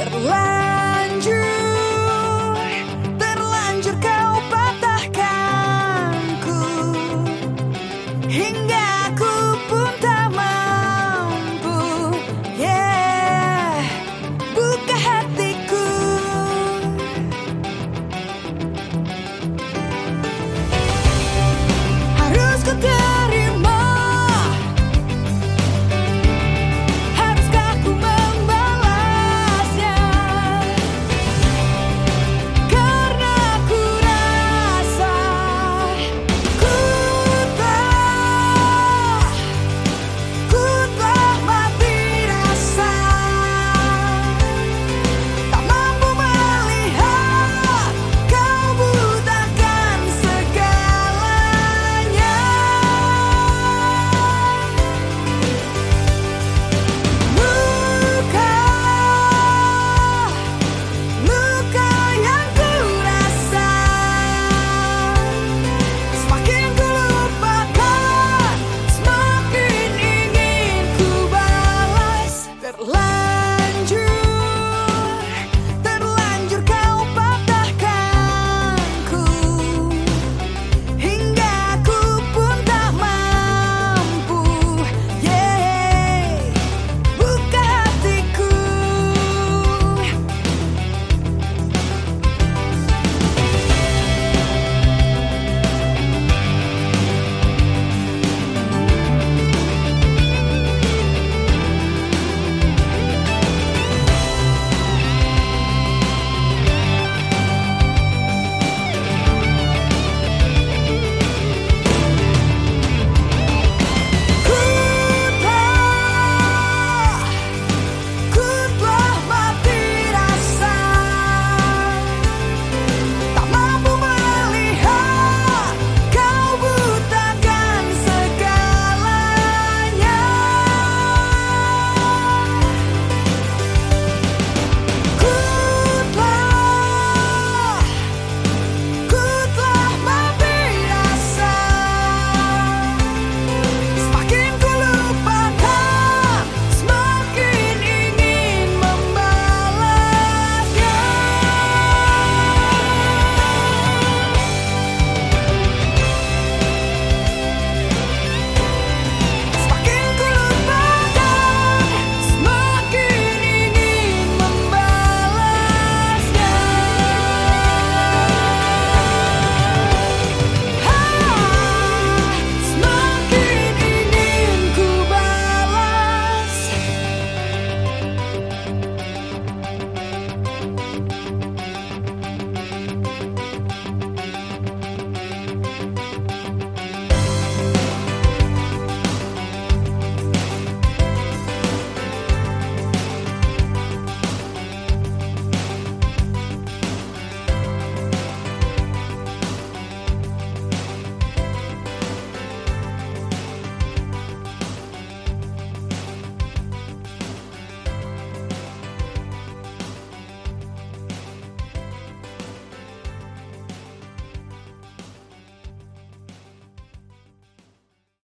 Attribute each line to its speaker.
Speaker 1: that life